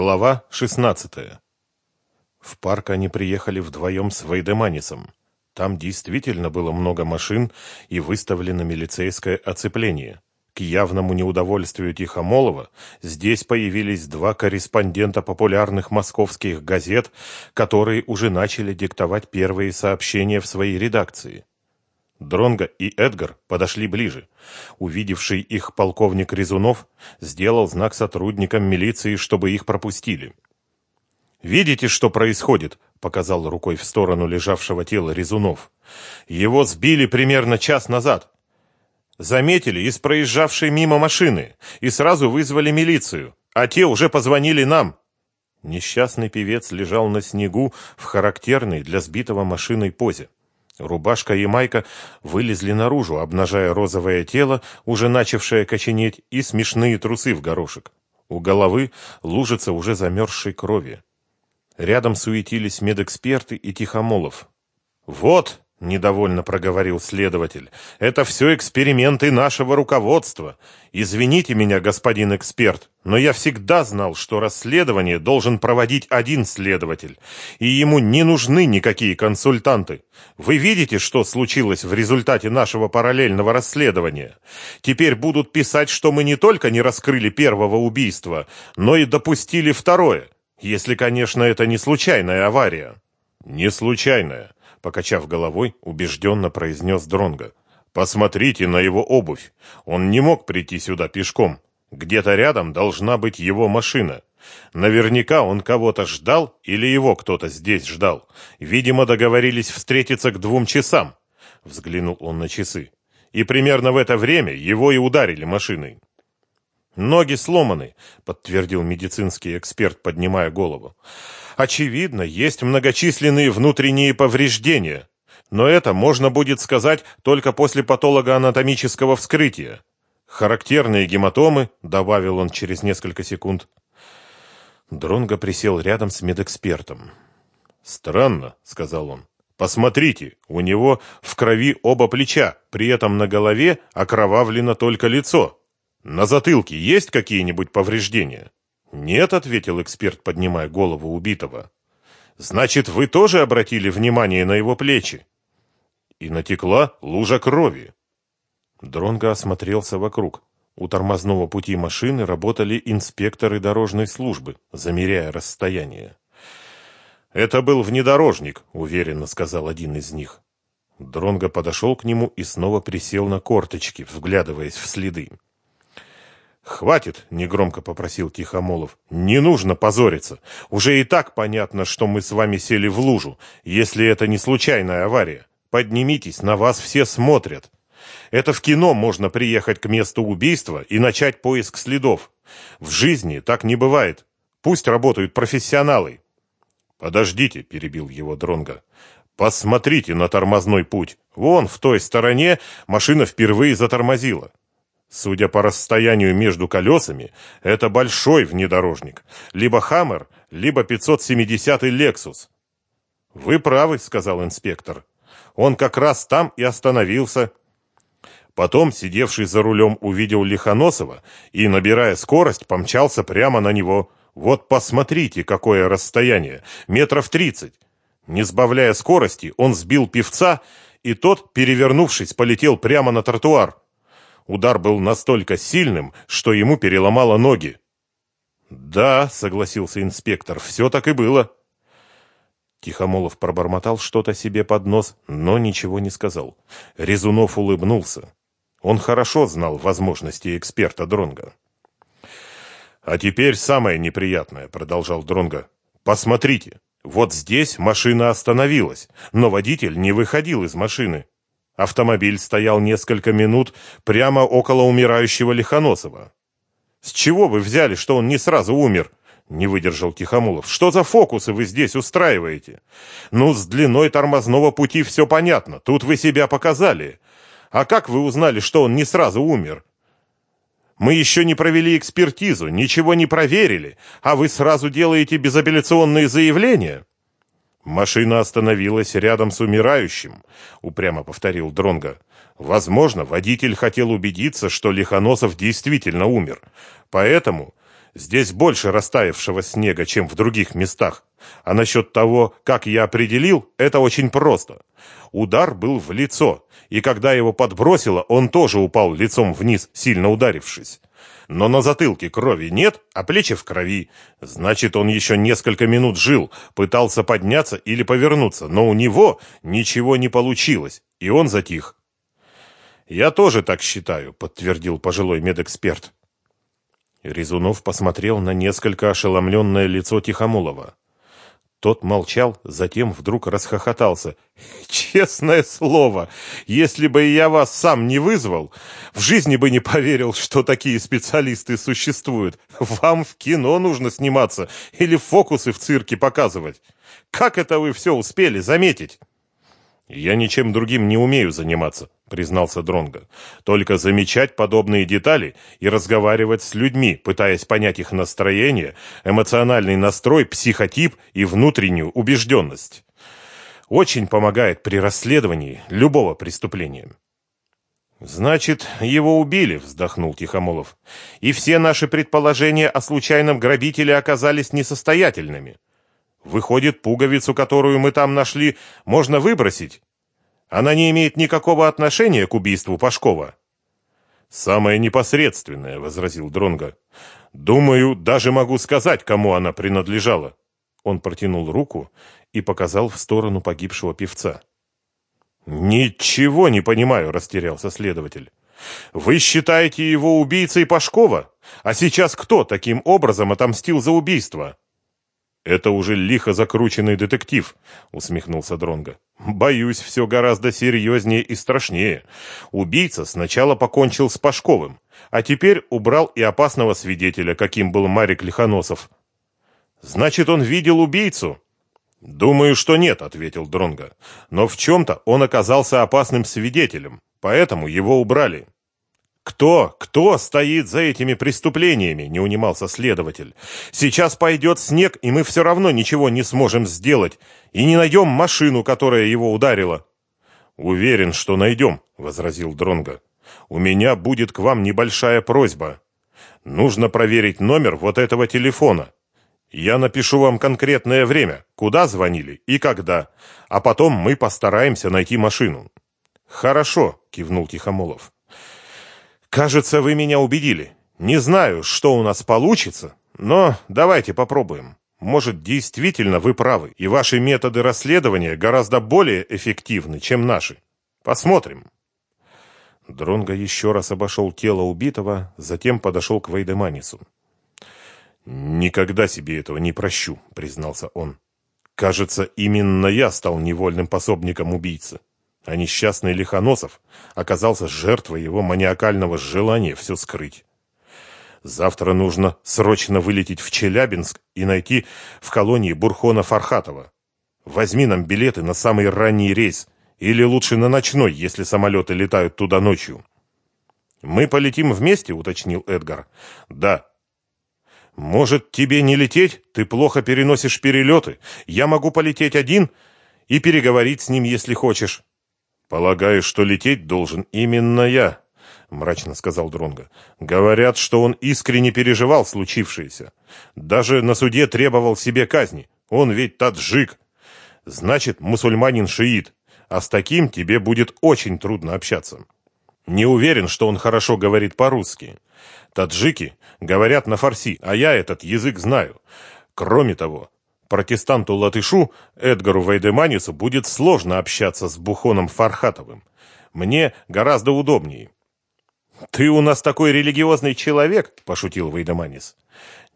Глава 16. В парк они приехали вдвоем с Вейдеманисом. Там действительно было много машин и выставлено милицейское оцепление. К явному неудовольствию Тихомолова здесь появились два корреспондента популярных московских газет, которые уже начали диктовать первые сообщения в своей редакции. Дронго и Эдгар подошли ближе. Увидевший их полковник Резунов сделал знак сотрудникам милиции, чтобы их пропустили. «Видите, что происходит?» — показал рукой в сторону лежавшего тела Резунов. «Его сбили примерно час назад. Заметили из проезжавшей мимо машины и сразу вызвали милицию, а те уже позвонили нам». Несчастный певец лежал на снегу в характерной для сбитого машиной позе. Рубашка и майка вылезли наружу, обнажая розовое тело, уже начавшее коченеть, и смешные трусы в горошек. У головы лужица уже замерзшей крови. Рядом суетились медэксперты и Тихомолов. «Вот!» — недовольно проговорил следователь. «Это все эксперименты нашего руководства. Извините меня, господин эксперт, но я всегда знал, что расследование должен проводить один следователь, и ему не нужны никакие консультанты. Вы видите, что случилось в результате нашего параллельного расследования? Теперь будут писать, что мы не только не раскрыли первого убийства, но и допустили второе, если, конечно, это не случайная авария». «Не случайная», покачав головой, убежденно произнес Дронга. Посмотрите на его обувь. Он не мог прийти сюда пешком. Где-то рядом должна быть его машина. Наверняка он кого-то ждал или его кто-то здесь ждал. Видимо, договорились встретиться к двум часам. Взглянул он на часы. И примерно в это время его и ударили машиной. Ноги сломаны, подтвердил медицинский эксперт, поднимая голову. Очевидно, есть многочисленные внутренние повреждения, но это можно будет сказать только после патологоанатомического вскрытия. Характерные гематомы, добавил он через несколько секунд. Дронго присел рядом с медэкспертом. Странно, сказал он. Посмотрите, у него в крови оба плеча, при этом на голове окровавлено только лицо. На затылке есть какие-нибудь повреждения? «Нет», — ответил эксперт, поднимая голову убитого. «Значит, вы тоже обратили внимание на его плечи?» И натекла лужа крови. Дронго осмотрелся вокруг. У тормозного пути машины работали инспекторы дорожной службы, замеряя расстояние. «Это был внедорожник», — уверенно сказал один из них. Дронго подошел к нему и снова присел на корточки, вглядываясь в следы. «Хватит!» — негромко попросил Тихомолов. «Не нужно позориться. Уже и так понятно, что мы с вами сели в лужу, если это не случайная авария. Поднимитесь, на вас все смотрят. Это в кино можно приехать к месту убийства и начать поиск следов. В жизни так не бывает. Пусть работают профессионалы». «Подождите», — перебил его Дронга. «Посмотрите на тормозной путь. Вон, в той стороне, машина впервые затормозила. Судя по расстоянию между колесами, это большой внедорожник. Либо «Хаммер», либо 570-й «Лексус». «Вы правы», — сказал инспектор. «Он как раз там и остановился». Потом, сидевший за рулем, увидел Лихоносова и, набирая скорость, помчался прямо на него. Вот посмотрите, какое расстояние, метров тридцать. Не сбавляя скорости, он сбил певца, и тот, перевернувшись, полетел прямо на тротуар. Удар был настолько сильным, что ему переломало ноги. «Да», — согласился инспектор, — «все так и было». Тихомолов пробормотал что-то себе под нос, но ничего не сказал. Резунов улыбнулся. Он хорошо знал возможности эксперта Дронга. «А теперь самое неприятное», — продолжал Дронга. «Посмотрите, вот здесь машина остановилась, но водитель не выходил из машины. Автомобиль стоял несколько минут прямо около умирающего Лихоносова. «С чего вы взяли, что он не сразу умер?» — не выдержал Тихомулов. «Что за фокусы вы здесь устраиваете? Ну, с длиной тормозного пути все понятно, тут вы себя показали. А как вы узнали, что он не сразу умер? Мы еще не провели экспертизу, ничего не проверили, а вы сразу делаете безапелляционные заявления?» Машина остановилась рядом с умирающим, упрямо повторил Дронга. Возможно, водитель хотел убедиться, что Лихоносов действительно умер. Поэтому Здесь больше растаявшего снега, чем в других местах. А насчет того, как я определил, это очень просто. Удар был в лицо, и когда его подбросило, он тоже упал лицом вниз, сильно ударившись. Но на затылке крови нет, а плечи в крови. Значит, он еще несколько минут жил, пытался подняться или повернуться, но у него ничего не получилось, и он затих. «Я тоже так считаю», — подтвердил пожилой медэксперт. Резунов посмотрел на несколько ошеломленное лицо Тихомолова. Тот молчал, затем вдруг расхохотался. «Честное слово, если бы я вас сам не вызвал, в жизни бы не поверил, что такие специалисты существуют. Вам в кино нужно сниматься или фокусы в цирке показывать. Как это вы все успели заметить?» «Я ничем другим не умею заниматься», — признался Дронго. «Только замечать подобные детали и разговаривать с людьми, пытаясь понять их настроение, эмоциональный настрой, психотип и внутреннюю убежденность. Очень помогает при расследовании любого преступления». «Значит, его убили», — вздохнул Тихомолов. «И все наши предположения о случайном грабителе оказались несостоятельными». Выходит, пуговицу, которую мы там нашли, можно выбросить. Она не имеет никакого отношения к убийству Пашкова. Самое непосредственное, возразил Дронга. Думаю, даже могу сказать, кому она принадлежала. Он протянул руку и показал в сторону погибшего певца. Ничего не понимаю, растерялся следователь. Вы считаете его убийцей Пашкова? А сейчас кто таким образом отомстил за убийство? Это уже лихо закрученный детектив, усмехнулся Дронга. Боюсь, все гораздо серьезнее и страшнее. Убийца сначала покончил с Пашковым, а теперь убрал и опасного свидетеля, каким был Марик Лихоносов. Значит, он видел убийцу? Думаю, что нет, ответил Дронга. Но в чем-то он оказался опасным свидетелем, поэтому его убрали. Кто, кто стоит за этими преступлениями, не унимался следователь. Сейчас пойдет снег, и мы все равно ничего не сможем сделать, и не найдем машину, которая его ударила. Уверен, что найдем, возразил Дронга. У меня будет к вам небольшая просьба. Нужно проверить номер вот этого телефона. Я напишу вам конкретное время, куда звонили и когда, а потом мы постараемся найти машину. Хорошо, кивнул Тихомолов. Кажется, вы меня убедили. Не знаю, что у нас получится, но давайте попробуем. Может, действительно вы правы, и ваши методы расследования гораздо более эффективны, чем наши. Посмотрим. Дронго еще раз обошел тело убитого, затем подошел к Вейдеманису. «Никогда себе этого не прощу», — признался он. «Кажется, именно я стал невольным пособником убийцы а несчастный Лихоносов оказался жертвой его маниакального желания все скрыть. Завтра нужно срочно вылететь в Челябинск и найти в колонии Бурхона Фархатова. Возьми нам билеты на самый ранний рейс, или лучше на ночной, если самолеты летают туда ночью. Мы полетим вместе, уточнил Эдгар. Да. Может, тебе не лететь? Ты плохо переносишь перелеты. Я могу полететь один и переговорить с ним, если хочешь. Полагаю, что лететь должен именно я, мрачно сказал Дронга. Говорят, что он искренне переживал случившееся. Даже на суде требовал себе казни. Он ведь таджик. Значит, мусульманин-шиит. А с таким тебе будет очень трудно общаться. Не уверен, что он хорошо говорит по-русски. Таджики говорят на фарси, а я этот язык знаю. Кроме того, Протестанту-латышу Эдгару Вейдеманису будет сложно общаться с Бухоном Фархатовым. Мне гораздо удобнее. «Ты у нас такой религиозный человек?» – пошутил Вейдеманис.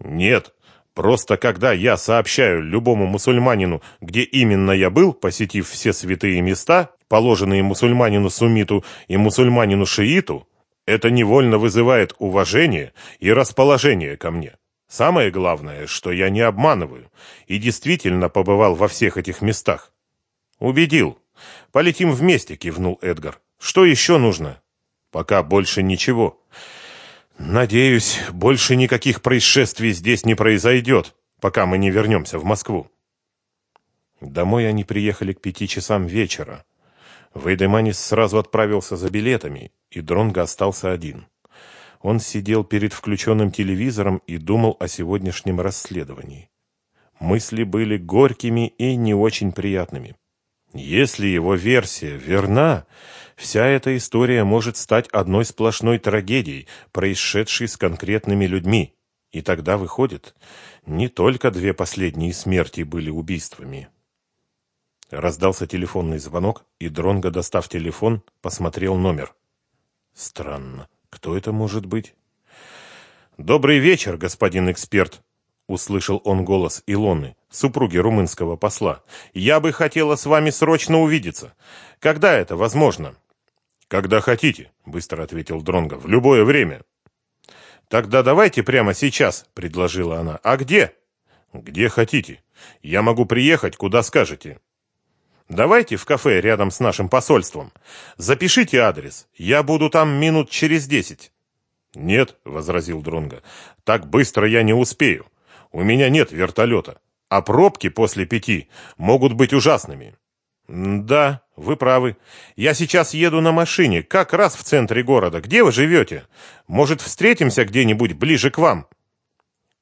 «Нет, просто когда я сообщаю любому мусульманину, где именно я был, посетив все святые места, положенные мусульманину-сунниту и мусульманину-шииту, это невольно вызывает уважение и расположение ко мне. Самое главное, что я не обманываю и действительно побывал во всех этих местах. Убедил. Полетим вместе, кивнул Эдгар. Что еще нужно? Пока больше ничего. Надеюсь, больше никаких происшествий здесь не произойдет, пока мы не вернемся в Москву. Домой они приехали к пяти часам вечера. Вейдеманис сразу отправился за билетами, и Дронго остался один. Он сидел перед включенным телевизором и думал о сегодняшнем расследовании. Мысли были горькими и не очень приятными. Если его версия верна, вся эта история может стать одной сплошной трагедией, происшедшей с конкретными людьми. И тогда выходит, не только две последние смерти были убийствами. Раздался телефонный звонок, и Дронго, достав телефон, посмотрел номер. Странно. Кто это может быть? Добрый вечер, господин эксперт, услышал он голос Илоны, супруги румынского посла. Я бы хотела с вами срочно увидеться. Когда это возможно? Когда хотите, быстро ответил Дронго. В любое время. Тогда давайте прямо сейчас, предложила она. А где? Где хотите. Я могу приехать, куда скажете. Давайте в кафе рядом с нашим посольством. Запишите адрес. Я буду там минут через десять. Нет, возразил Дронга. Так быстро я не успею. У меня нет вертолета, а пробки после пяти могут быть ужасными. Да, вы правы. Я сейчас еду на машине, как раз в центре города. Где вы живете? Может, встретимся где-нибудь ближе к вам?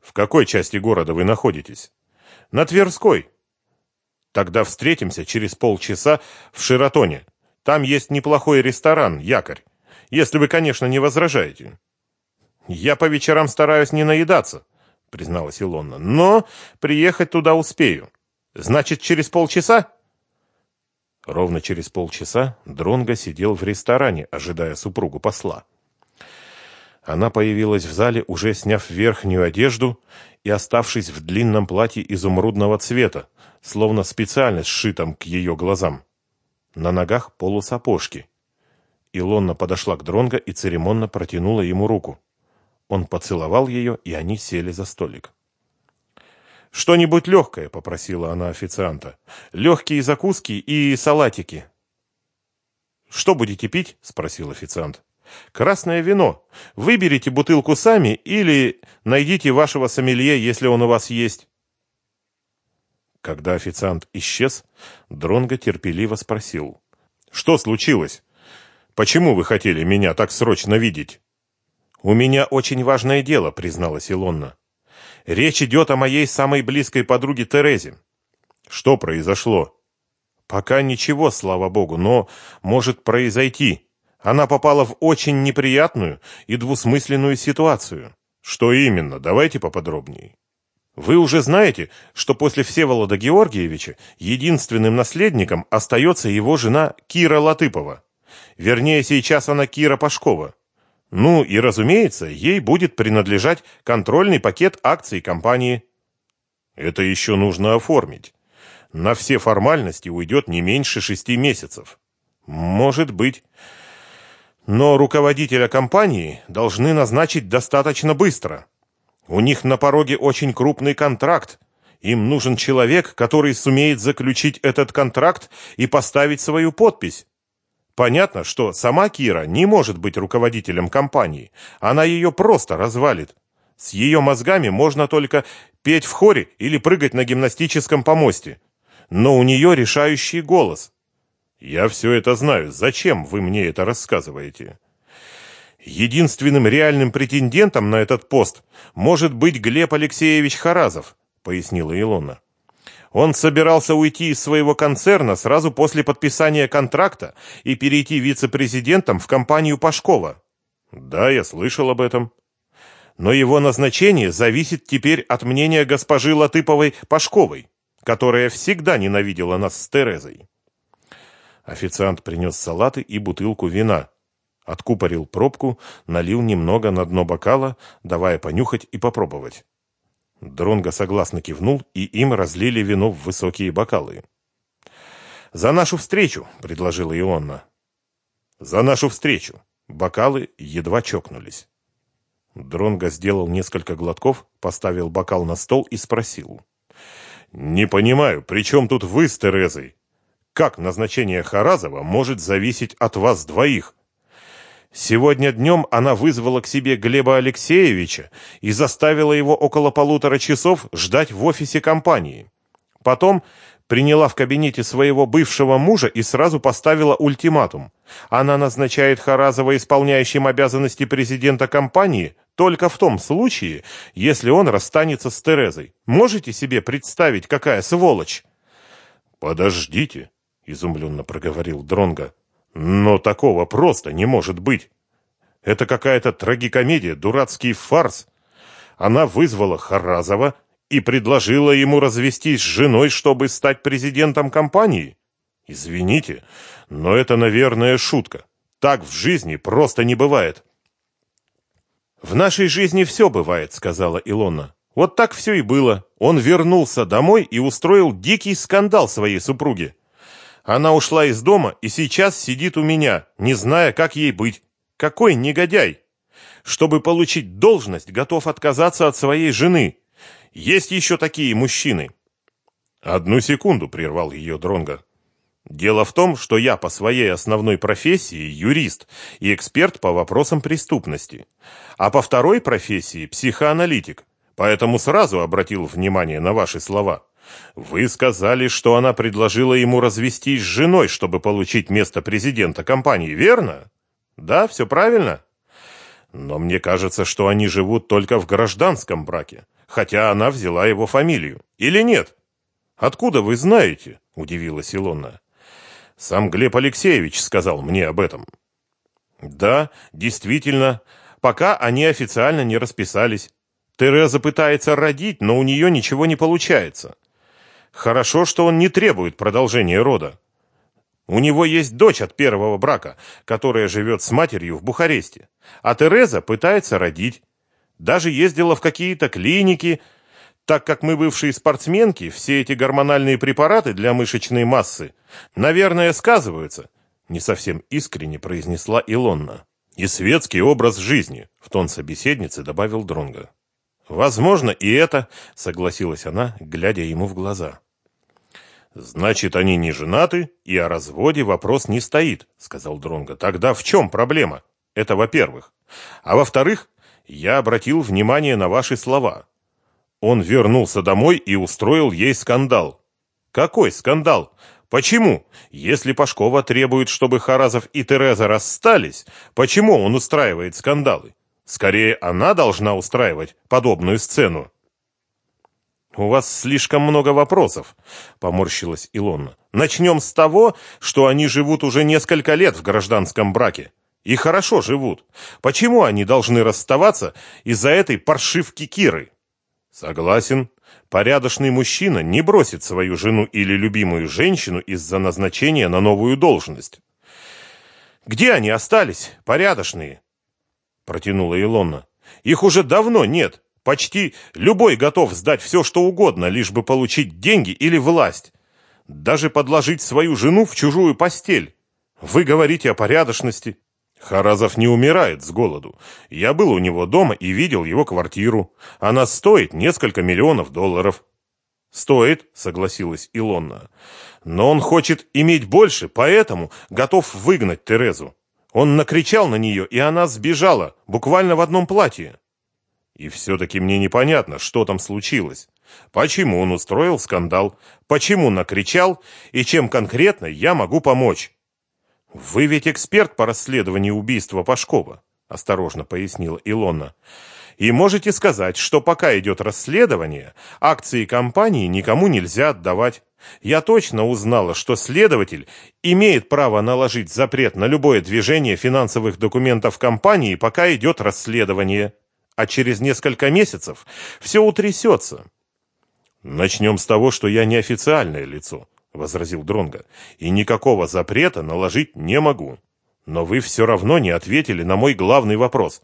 В какой части города вы находитесь? На Тверской. Тогда встретимся через полчаса в Шератоне. Там есть неплохой ресторан, якорь. Если вы, конечно, не возражаете. Я по вечерам стараюсь не наедаться, призналась Илона. Но приехать туда успею. Значит, через полчаса? Ровно через полчаса Дронго сидел в ресторане, ожидая супругу посла. Она появилась в зале, уже сняв верхнюю одежду и оставшись в длинном платье изумрудного цвета, словно специально сшитом к ее глазам. На ногах полусапожки. Илонна подошла к Дронго и церемонно протянула ему руку. Он поцеловал ее, и они сели за столик. «Что-нибудь легкое», — попросила она официанта. «Легкие закуски и салатики». «Что будете пить?» — спросил официант. «Красное вино. Выберите бутылку сами или найдите вашего сомелье, если он у вас есть». Когда официант исчез, Дронго терпеливо спросил. «Что случилось? Почему вы хотели меня так срочно видеть?» «У меня очень важное дело», — призналась Илонна. «Речь идет о моей самой близкой подруге Терезе». «Что произошло?» «Пока ничего, слава богу, но может произойти. Она попала в очень неприятную и двусмысленную ситуацию». «Что именно? Давайте поподробнее». Вы уже знаете, что после Всеволода Георгиевича единственным наследником остается его жена Кира Латыпова. Вернее, сейчас она Кира Пашкова. Ну и, разумеется, ей будет принадлежать контрольный пакет акций компании. Это еще нужно оформить. На все формальности уйдет не меньше шести месяцев. Может быть. Но руководителя компании должны назначить достаточно быстро. У них на пороге очень крупный контракт. Им нужен человек, который сумеет заключить этот контракт и поставить свою подпись. Понятно, что сама Кира не может быть руководителем компании. Она ее просто развалит. С ее мозгами можно только петь в хоре или прыгать на гимнастическом помосте. Но у нее решающий голос. Я все это знаю. Зачем вы мне это рассказываете? Единственным реальным претендентом на этот пост может быть Глеб Алексеевич Харазов, пояснила Илона. Он собирался уйти из своего концерна сразу после подписания контракта и перейти вице-президентом в компанию Пашкова. Да, я слышал об этом. Но его назначение зависит теперь от мнения госпожи Латыповой-Пашковой, которая всегда ненавидела нас с Терезой. Официант принес салаты и бутылку вина, Откупорил пробку, налил немного на дно бокала, давая понюхать и попробовать. Дронго согласно кивнул, и им разлили вино в высокие бокалы. «За нашу встречу!» — предложила Ионна. «За нашу встречу!» Бокалы едва чокнулись. Дронго сделал несколько глотков, поставил бокал на стол и спросил. «Не понимаю, при чем тут вы с Терезой? Как назначение Харазова может зависеть от вас двоих?» Сегодня днем она вызвала к себе Глеба Алексеевича и заставила его около полутора часов ждать в офисе компании. Потом приняла в кабинете своего бывшего мужа и сразу поставила ультиматум. Она назначает Харазова исполняющим обязанности президента компании только в том случае, если он расстанется с Терезой. Можете себе представить, какая сволочь? Подождите, изумленно проговорил Дронга. Но такого просто не может быть. Это какая-то трагикомедия, дурацкий фарс. Она вызвала Харазова и предложила ему развестись с женой, чтобы стать президентом компании? Извините, но это, наверное, шутка. Так в жизни просто не бывает. В нашей жизни все бывает, сказала Илона. Вот так все и было. Он вернулся домой и устроил дикий скандал своей супруге. Она ушла из дома и сейчас сидит у меня, не зная, как ей быть. Какой негодяй! Чтобы получить должность, готов отказаться от своей жены. Есть еще такие мужчины. Одну секунду прервал ее Дронга. Дело в том, что я по своей основной профессии юрист и эксперт по вопросам преступности, а по второй профессии психоаналитик. Поэтому сразу обратил внимание на ваши слова. Вы сказали, что она предложила ему развестись с женой, чтобы получить место президента компании, верно? Да, все правильно. Но мне кажется, что они живут только в гражданском браке хотя она взяла его фамилию. Или нет? Откуда вы знаете? удивилась Илона. Сам Глеб Алексеевич сказал мне об этом. Да, действительно, пока они официально не расписались. Тереза пытается родить, но у нее ничего не получается. Хорошо, что он не требует продолжения рода. У него есть дочь от первого брака, которая живет с матерью в Бухаресте, а Тереза пытается родить даже ездила в какие-то клиники, так как мы бывшие спортсменки, все эти гормональные препараты для мышечной массы, наверное, сказываются, не совсем искренне произнесла Илонна. И светский образ жизни, в тон собеседницы добавил Дронга. Возможно, и это, согласилась она, глядя ему в глаза. Значит, они не женаты, и о разводе вопрос не стоит, сказал Дронга. Тогда в чем проблема? Это во-первых. А во-вторых, я обратил внимание на ваши слова. Он вернулся домой и устроил ей скандал. Какой скандал? Почему? Если Пашкова требует, чтобы Харазов и Тереза расстались, почему он устраивает скандалы? Скорее, она должна устраивать подобную сцену. У вас слишком много вопросов, поморщилась Илона. Начнем с того, что они живут уже несколько лет в гражданском браке. И хорошо живут. Почему они должны расставаться из-за этой паршивки Киры? Согласен. Порядочный мужчина не бросит свою жену или любимую женщину из-за назначения на новую должность. Где они остались, порядочные? Протянула Илона. Их уже давно нет. Почти любой готов сдать все, что угодно, лишь бы получить деньги или власть. Даже подложить свою жену в чужую постель. Вы говорите о порядочности. Харазов не умирает с голоду. Я был у него дома и видел его квартиру. Она стоит несколько миллионов долларов. Стоит, согласилась Илонна. Но он хочет иметь больше, поэтому готов выгнать Терезу. Он накричал на нее, и она сбежала, буквально в одном платье. И все-таки мне непонятно, что там случилось. Почему он устроил скандал, почему накричал, и чем конкретно я могу помочь. Вы ведь эксперт по расследованию убийства Пашкова, осторожно пояснила Илона. И можете сказать, что пока идет расследование, акции компании никому нельзя отдавать. Я точно узнала, что следователь имеет право наложить запрет на любое движение финансовых документов компании, пока идет расследование. А через несколько месяцев все утрясется. Начнем с того, что я неофициальное лицо, — возразил Дронга, — «и никакого запрета наложить не могу. Но вы все равно не ответили на мой главный вопрос.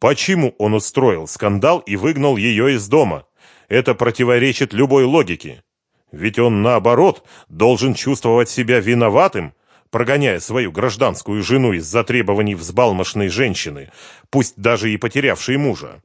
Почему он устроил скандал и выгнал ее из дома? Это противоречит любой логике. Ведь он, наоборот, должен чувствовать себя виноватым, прогоняя свою гражданскую жену из-за требований взбалмошной женщины, пусть даже и потерявшей мужа.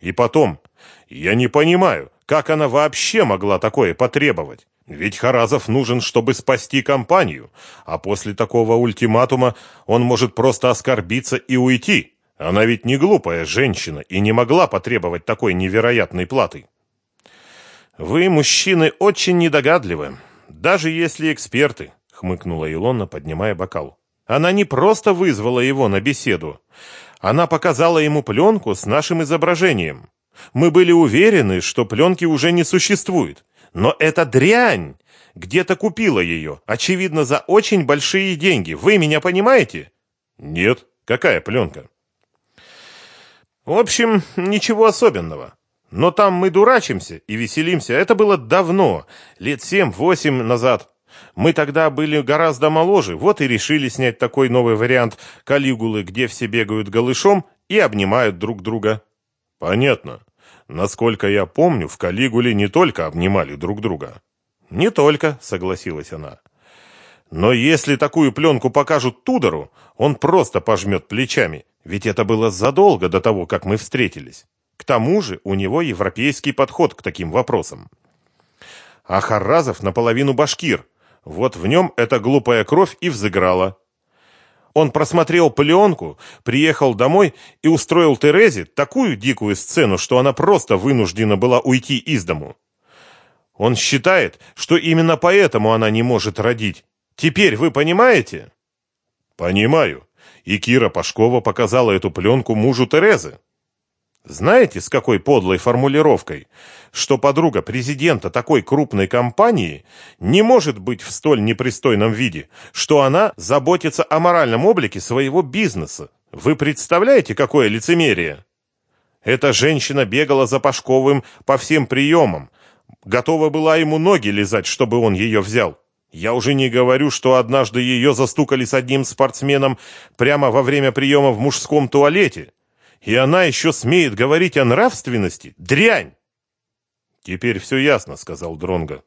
И потом, я не понимаю, как она вообще могла такое потребовать. Ведь Харазов нужен, чтобы спасти компанию, а после такого ультиматума он может просто оскорбиться и уйти. Она ведь не глупая женщина и не могла потребовать такой невероятной платы. Вы, мужчины, очень недогадливы. Даже если эксперты, хмыкнула Илона, поднимая бокал. Она не просто вызвала его на беседу. Она показала ему пленку с нашим изображением. Мы были уверены, что пленки уже не существует. Но эта дрянь где-то купила ее, очевидно, за очень большие деньги. Вы меня понимаете? Нет. Какая пленка? В общем, ничего особенного. Но там мы дурачимся и веселимся. Это было давно, лет семь-восемь назад. Мы тогда были гораздо моложе, вот и решили снять такой новый вариант Калигулы, где все бегают голышом и обнимают друг друга. Понятно. Насколько я помню, в Калигуле не только обнимали друг друга. Не только, согласилась она. Но если такую пленку покажут Тудору, он просто пожмет плечами, ведь это было задолго до того, как мы встретились. К тому же у него европейский подход к таким вопросам. А Харразов наполовину башкир. Вот в нем эта глупая кровь и взыграла. Он просмотрел пленку, приехал домой и устроил Терезе такую дикую сцену, что она просто вынуждена была уйти из дому. Он считает, что именно поэтому она не может родить. Теперь вы понимаете? Понимаю. И Кира Пашкова показала эту пленку мужу Терезы. Знаете, с какой подлой формулировкой, что подруга президента такой крупной компании не может быть в столь непристойном виде, что она заботится о моральном облике своего бизнеса. Вы представляете, какое лицемерие? Эта женщина бегала за Пашковым по всем приемам, готова была ему ноги лизать, чтобы он ее взял. Я уже не говорю, что однажды ее застукали с одним спортсменом прямо во время приема в мужском туалете. И она еще смеет говорить о нравственности? Дрянь! Теперь все ясно, сказал Дронга.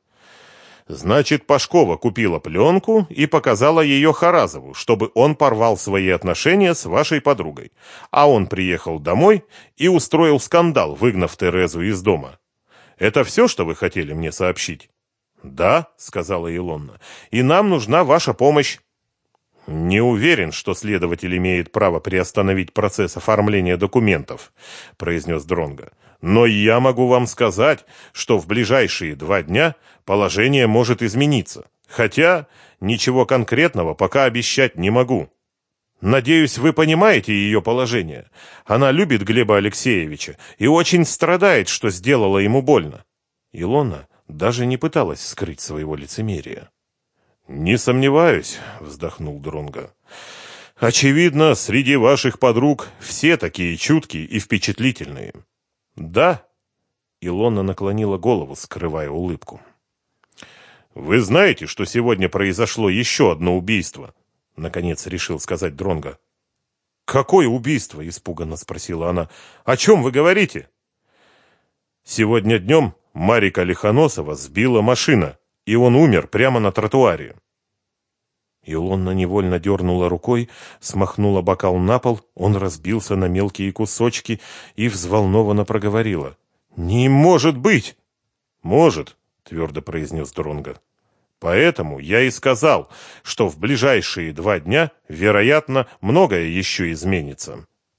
Значит, Пашкова купила пленку и показала ее Харазову, чтобы он порвал свои отношения с вашей подругой. А он приехал домой и устроил скандал, выгнав Терезу из дома. Это все, что вы хотели мне сообщить? Да, сказала Илонна. И нам нужна ваша помощь. Не уверен, что следователь имеет право приостановить процесс оформления документов, произнес Дронга. Но я могу вам сказать, что в ближайшие два дня положение может измениться. Хотя ничего конкретного пока обещать не могу. Надеюсь, вы понимаете ее положение. Она любит Глеба Алексеевича и очень страдает, что сделала ему больно. Илона даже не пыталась скрыть своего лицемерия. Не сомневаюсь, вздохнул Дронга. Очевидно, среди ваших подруг все такие чуткие и впечатлительные. Да, Илона наклонила голову, скрывая улыбку. Вы знаете, что сегодня произошло еще одно убийство? наконец решил сказать Дронга. Какое убийство? испуганно спросила она. О чем вы говорите? Сегодня днем Марика Лихоносова сбила машина, и он умер прямо на тротуаре. Илонна невольно дернула рукой, смахнула бокал на пол, он разбился на мелкие кусочки и взволнованно проговорила. «Не может быть!» «Может», — твердо произнес Дронга. «Поэтому я и сказал, что в ближайшие два дня, вероятно, многое еще изменится».